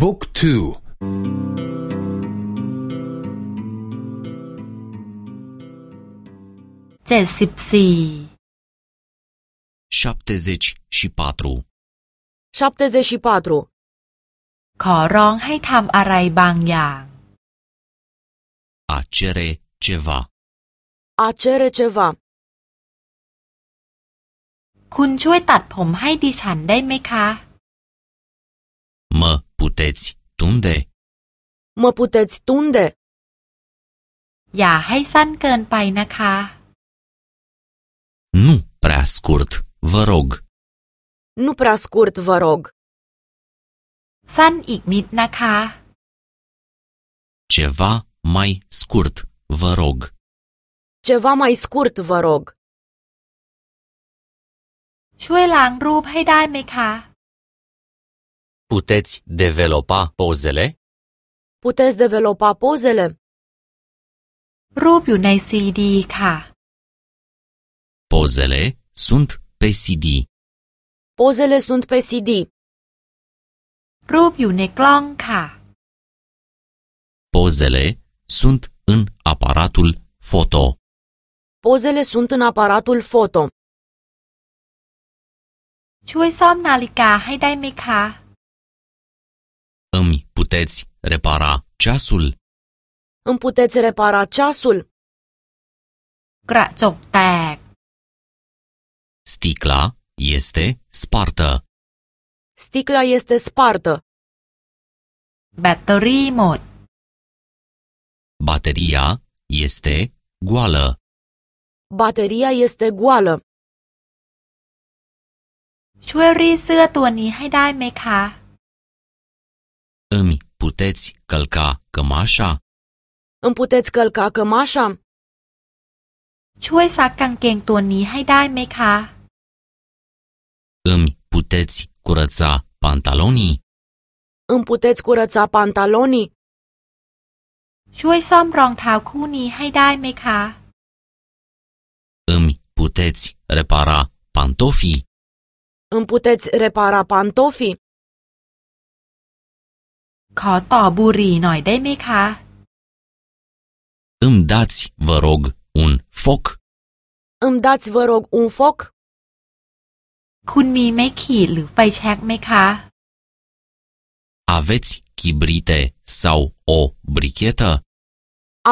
บุ๊กทูเจ็ดสิบสี่ șaptezeci și patru, 74. ขอร้องให้ทำอะไรบางอย่าง a cere ceva, A cere ceva. คุณช่วยตัดผมให้ดิฉันได้ไหมคะ mă puteți tunde? Mă puteți tunde? อย่าให้สั้นเกินไปนะคะ Nu prea scurt, vă rog, Nu prea scurt, vă rog. สั้นอีกนิดนะคะ ceva mai scurt, vă rog, Ceva mai scurt, vă rog. ช่วยล้างรูปให้ได้ไหมคะ puteți developa pozele? Puteți developa pozele? รูปอยู่ในซีดีค่ะ Pozele sunt pe CD, Pozele sunt pe CD. รูปอยู่ในกล้องค่ะ pozele sunt în aparatul foto. Pozele sunt în aparatul foto. ช่วยซ่อมนาฬิกาให้ได้ไหมคะ Îmi puteți repara ceasul? Îmi puteți repara ceasul? กระจกแตก Sticla este spartă. Sticla este spartă. แบตเตอรี่หมด Bateria este goală. Bateria este goală. ช่วยรีดเสื้อตัวนี้ให้ได้ไหมคะ Îmi puteți călca cămașa? Îmi puteți călca cămașa? ช่วยซักกางเกงตัวนี้ให้ได้ไหมคะ Îmi puteți curăța pantalonii? Îmi puteți curăța pantalonii? ช่วยซ่อมรองเท้าคู่นี้ให้ได้ไหมคะ Îmi puteți repara pantofii? Îmi puteți repara pantofii? ขอต่อบุหรี่หน่อยได้ไหมคะ Îmi dați, vă rog, un foc? Îmi dați, vă rog, un foc? คุณมีไม้ขีดหรือไฟแช็กไหมคะ Aveți chibrite sau o brichetă?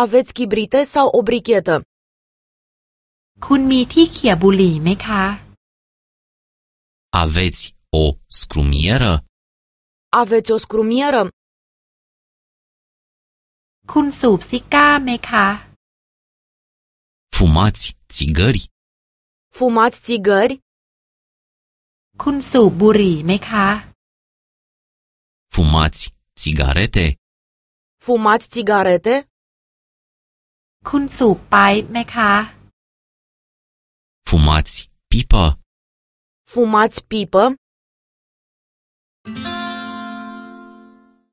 Aveți chibrite sau o brichetă? คุณมีที่เขี่ยบุหรี่ไหมคะ Aveți o scrumieră? Aveți o scrumieră? คุณสูบซิก้าไหมคะ Fumați țigări? Fumați țigări? คุณสูบบุหรี่ไหมคะ Fumați țigarete? Fumați țigarete? คุณสูบไปป์ไหมคะ Fumați pipă? Fumați pipă?